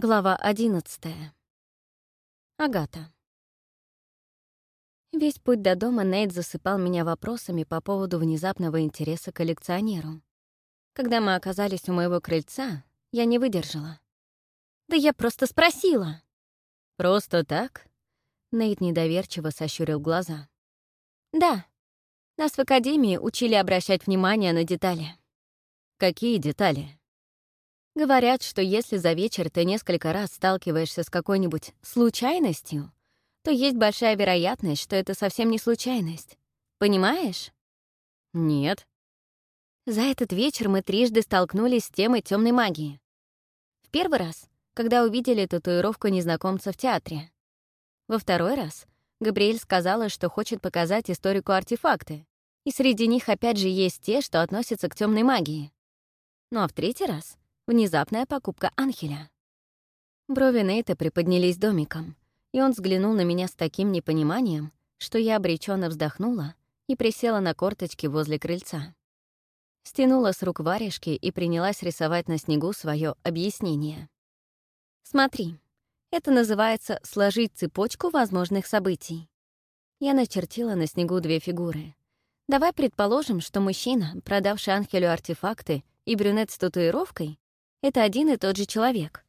Глава одиннадцатая. Агата. Весь путь до дома Нейт засыпал меня вопросами по поводу внезапного интереса к коллекционеру. Когда мы оказались у моего крыльца, я не выдержала. «Да я просто спросила!» «Просто так?» Нейт недоверчиво сощурил глаза. «Да. Нас в академии учили обращать внимание на детали». «Какие детали?» Говорят, что если за вечер ты несколько раз сталкиваешься с какой-нибудь случайностью, то есть большая вероятность, что это совсем не случайность. Понимаешь? Нет. За этот вечер мы трижды столкнулись с темой темной магии. В первый раз, когда увидели татуировку незнакомца в театре. Во второй раз Габриэль сказала, что хочет показать историку артефакты, и среди них опять же есть те, что относятся к темной магии. Ну а в третий раз Внезапная покупка Анхеля. Брови Нейта приподнялись домиком, и он взглянул на меня с таким непониманием, что я обреченно вздохнула и присела на корточки возле крыльца. Стянула с рук варежки и принялась рисовать на снегу свое объяснение. «Смотри, это называется «сложить цепочку возможных событий». Я начертила на снегу две фигуры. Давай предположим, что мужчина, продавший Анхелю артефакты и брюнет с татуировкой, это один и тот же человек.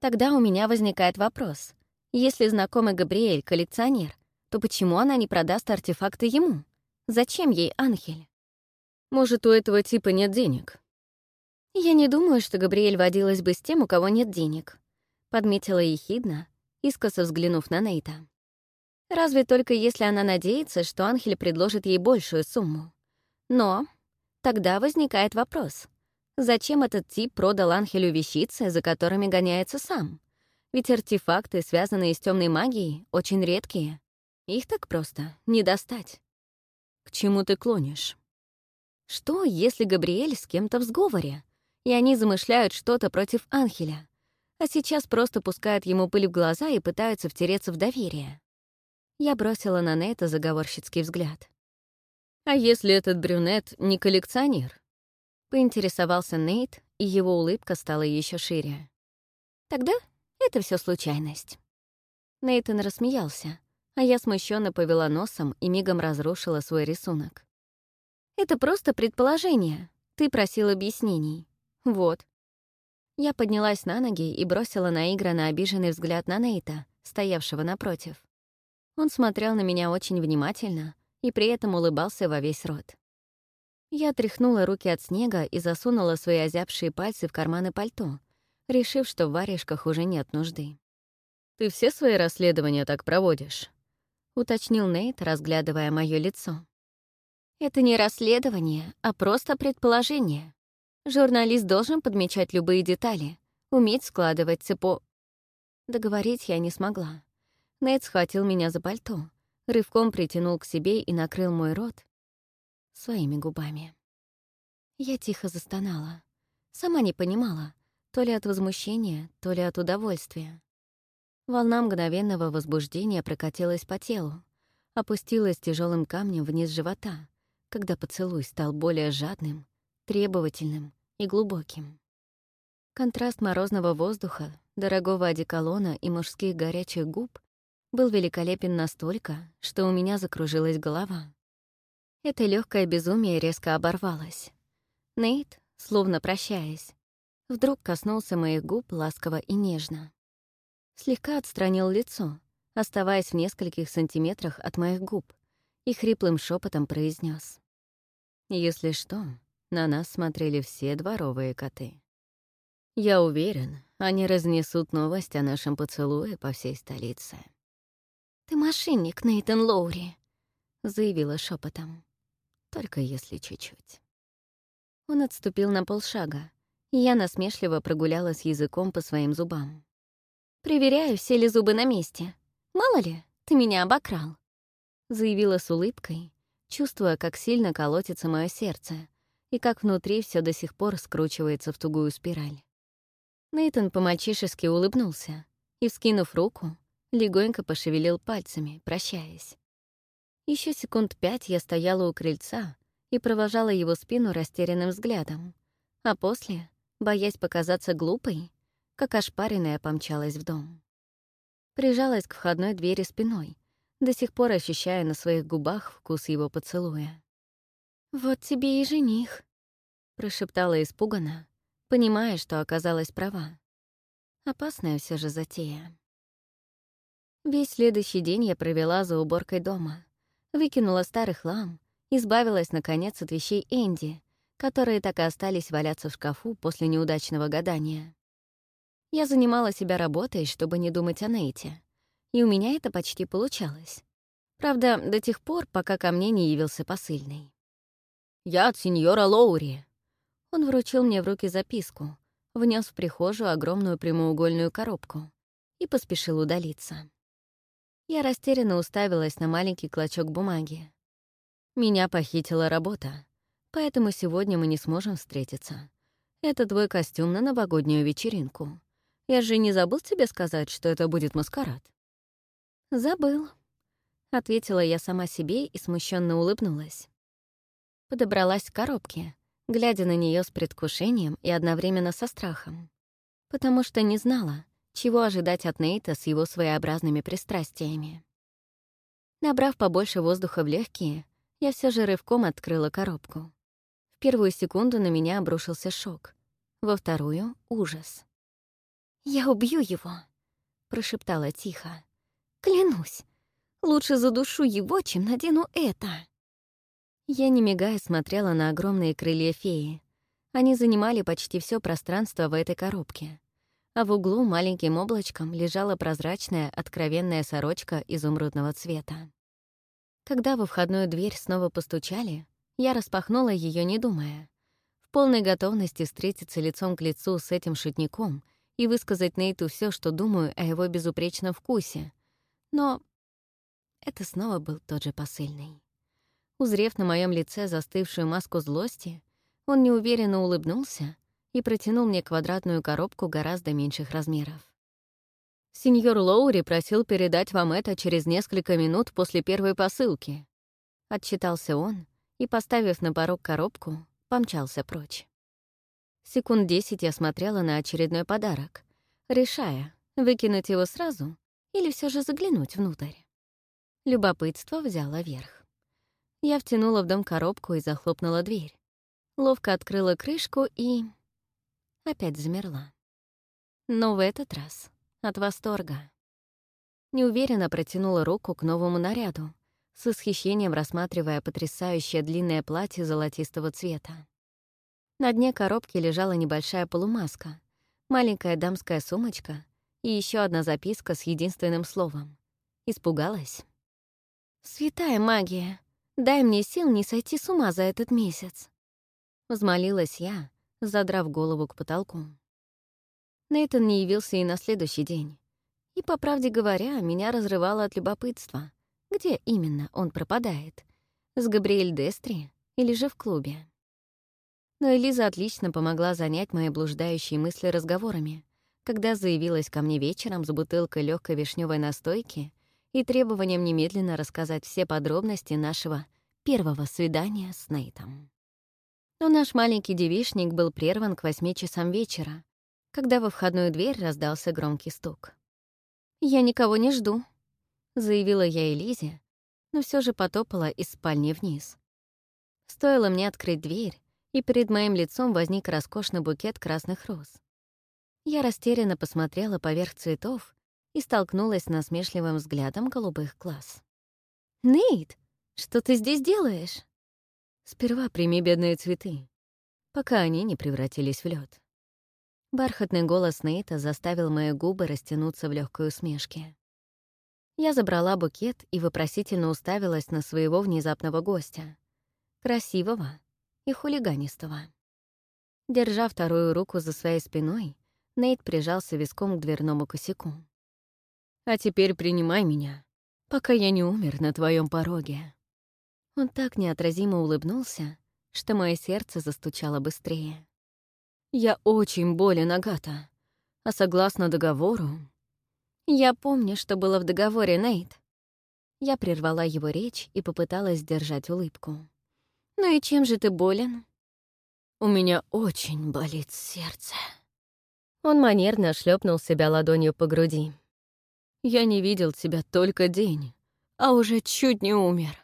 Тогда у меня возникает вопрос. Если знакомый Габриэль — коллекционер, то почему она не продаст артефакты ему? Зачем ей Анхель? Может, у этого типа нет денег? Я не думаю, что Габриэль водилась бы с тем, у кого нет денег, подметила Ехидна, искоса взглянув на Нейта. Разве только если она надеется, что Анхель предложит ей большую сумму. Но тогда возникает вопрос, Зачем этот тип продал Анхелю вещицы, за которыми гоняется сам? Ведь артефакты, связанные с темной магией, очень редкие. Их так просто не достать. К чему ты клонишь? Что, если Габриэль с кем-то в сговоре, и они замышляют что-то против Анхеля, а сейчас просто пускают ему пыль в глаза и пытаются втереться в доверие? Я бросила на Нейта заговорщицкий взгляд. А если этот брюнет не коллекционер? Поинтересовался Нейт, и его улыбка стала еще шире. «Тогда это все случайность». Нейтон рассмеялся, а я смущенно повела носом и мигом разрушила свой рисунок. «Это просто предположение. Ты просил объяснений. Вот». Я поднялась на ноги и бросила наигранно обиженный взгляд на Нейта, стоявшего напротив. Он смотрел на меня очень внимательно и при этом улыбался во весь рот. Я тряхнула руки от снега и засунула свои озябшие пальцы в карманы пальто, решив, что в варежках уже нет нужды. «Ты все свои расследования так проводишь?» — уточнил Нейт, разглядывая мое лицо. «Это не расследование, а просто предположение. Журналист должен подмечать любые детали, уметь складывать цепо...» Договорить я не смогла. Нейт схватил меня за пальто, рывком притянул к себе и накрыл мой рот, своими губами. Я тихо застонала. Сама не понимала, то ли от возмущения, то ли от удовольствия. Волна мгновенного возбуждения прокатилась по телу, опустилась тяжелым камнем вниз живота, когда поцелуй стал более жадным, требовательным и глубоким. Контраст морозного воздуха, дорогого одеколона и мужских горячих губ был великолепен настолько, что у меня закружилась голова. Это легкое безумие резко оборвалось. Нейт, словно прощаясь, вдруг коснулся моих губ ласково и нежно. Слегка отстранил лицо, оставаясь в нескольких сантиметрах от моих губ, и хриплым шепотом произнес: «Если что, на нас смотрели все дворовые коты. Я уверен, они разнесут новость о нашем поцелуе по всей столице». «Ты мошенник, Нейтан Лоури», — заявила шепотом. Только если чуть-чуть. Он отступил на полшага, и я насмешливо прогуляла с языком по своим зубам. «Проверяю, все ли зубы на месте. Мало ли, ты меня обокрал», — заявила с улыбкой, чувствуя, как сильно колотится мое сердце и как внутри все до сих пор скручивается в тугую спираль. Нейтон по-мальчишески улыбнулся и, вскинув руку, легонько пошевелил пальцами, прощаясь. Еще секунд пять я стояла у крыльца и провожала его спину растерянным взглядом, а после, боясь показаться глупой, как ошпаренная помчалась в дом. Прижалась к входной двери спиной, до сих пор ощущая на своих губах вкус его поцелуя. «Вот тебе и жених», — прошептала испуганно, понимая, что оказалась права. Опасная все же затея. Весь следующий день я провела за уборкой дома, Выкинула старый хлам, избавилась, наконец, от вещей Энди, которые так и остались валяться в шкафу после неудачного гадания. Я занимала себя работой, чтобы не думать о Нейте. И у меня это почти получалось. Правда, до тех пор, пока ко мне не явился посыльный. «Я от сеньора Лоури». Он вручил мне в руки записку, внес в прихожую огромную прямоугольную коробку и поспешил удалиться. Я растерянно уставилась на маленький клочок бумаги. «Меня похитила работа, поэтому сегодня мы не сможем встретиться. Это твой костюм на новогоднюю вечеринку. Я же не забыл тебе сказать, что это будет маскарад?» «Забыл», — ответила я сама себе и смущенно улыбнулась. Подобралась к коробке, глядя на нее с предвкушением и одновременно со страхом, потому что не знала, чего ожидать от Нейта с его своеобразными пристрастиями? Набрав побольше воздуха в легкие, я все же рывком открыла коробку. В первую секунду на меня обрушился шок, во вторую — ужас. «Я убью его!» — прошептала тихо. «Клянусь, лучше задушу его, чем надену это!» Я, не мигая, смотрела на огромные крылья феи. Они занимали почти все пространство в этой коробке а в углу маленьким облачком лежала прозрачная откровенная сорочка изумрудного цвета. Когда во входную дверь снова постучали, я распахнула ее, не думая. В полной готовности встретиться лицом к лицу с этим шутником и высказать Нейту все, что думаю о его безупречном вкусе. Но это снова был тот же посыльный. Узрев на моем лице застывшую маску злости, он неуверенно улыбнулся и протянул мне квадратную коробку гораздо меньших размеров. «Сеньор Лоури просил передать вам это через несколько минут после первой посылки», — отчитался он и, поставив на порог коробку, помчался прочь. Секунд десять я смотрела на очередной подарок, решая, выкинуть его сразу или все же заглянуть внутрь. Любопытство взяло верх. Я втянула в дом коробку и захлопнула дверь. Ловко открыла крышку и опять замерла. Но в этот раз от восторга. Неуверенно протянула руку к новому наряду, с восхищением рассматривая потрясающее длинное платье золотистого цвета. На дне коробки лежала небольшая полумаска, маленькая дамская сумочка и еще одна записка с единственным словом. Испугалась. «Святая магия, дай мне сил не сойти с ума за этот месяц!» Взмолилась я, задрав голову к потолку. Нейтон не явился и на следующий день. И, по правде говоря, меня разрывало от любопытства, где именно он пропадает — с Габриэль Дестри или же в клубе. Но Элиза отлично помогла занять мои блуждающие мысли разговорами, когда заявилась ко мне вечером с бутылкой легкой вишневой настойки и требованием немедленно рассказать все подробности нашего первого свидания с Нейтом. Но наш маленький девишник был прерван к восьми часам вечера, когда во входную дверь раздался громкий стук. «Я никого не жду», — заявила я Элизе, но все же потопала из спальни вниз. Стоило мне открыть дверь, и перед моим лицом возник роскошный букет красных роз. Я растерянно посмотрела поверх цветов и столкнулась с насмешливым взглядом голубых глаз. «Нейт, что ты здесь делаешь?» Сперва прими бедные цветы, пока они не превратились в лед. Бархатный голос Нейта заставил мои губы растянуться в легкой усмешке. Я забрала букет и вопросительно уставилась на своего внезапного гостя. Красивого и хулиганистого. Держа вторую руку за своей спиной, Нейт прижался виском к дверному косяку. «А теперь принимай меня, пока я не умер на твоем пороге». Он так неотразимо улыбнулся, что мое сердце застучало быстрее. «Я очень болен, Агата. А согласно договору...» «Я помню, что было в договоре, Нейт». Я прервала его речь и попыталась сдержать улыбку. «Ну и чем же ты болен?» «У меня очень болит сердце». Он манерно шлепнул себя ладонью по груди. «Я не видел тебя только день, а уже чуть не умер.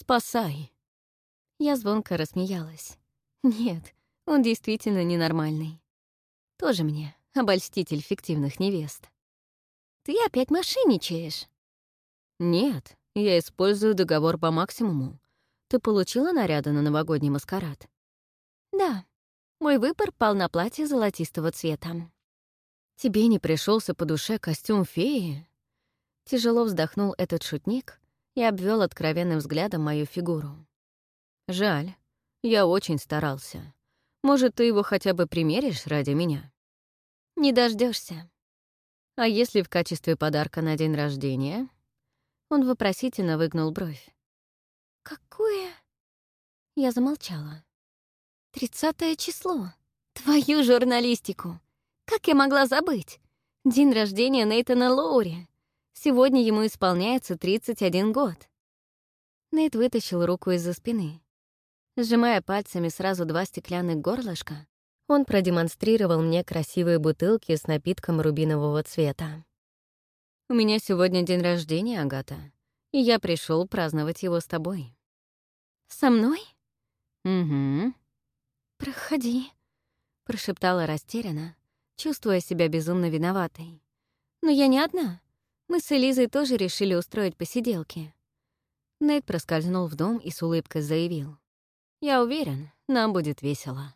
Спасай!» Я звонко рассмеялась. «Нет, он действительно ненормальный. Тоже мне обольститель фиктивных невест». «Ты опять мошенничаешь?» «Нет, я использую договор по максимуму. Ты получила наряды на новогодний маскарад?» «Да. Мой выбор пал на платье золотистого цвета». «Тебе не пришелся по душе костюм феи?» Тяжело вздохнул этот шутник и обвел откровенным взглядом мою фигуру. «Жаль. Я очень старался. Может, ты его хотя бы примеришь ради меня?» «Не дождешься. «А если в качестве подарка на день рождения?» Он вопросительно выгнул бровь. «Какое?» Я замолчала. «Тридцатое число. Твою журналистику! Как я могла забыть? День рождения Нейтана Лоури. Сегодня ему исполняется 31 год. Нейт вытащил руку из-за спины. Сжимая пальцами сразу два стеклянных горлышка, он продемонстрировал мне красивые бутылки с напитком рубинового цвета. «У меня сегодня день рождения, Агата, и я пришел праздновать его с тобой». «Со мной?» «Угу». «Проходи», — прошептала растерянно, чувствуя себя безумно виноватой. «Но я не одна. Мы с Элизой тоже решили устроить посиделки. Нейт проскользнул в дом и с улыбкой заявил. «Я уверен, нам будет весело».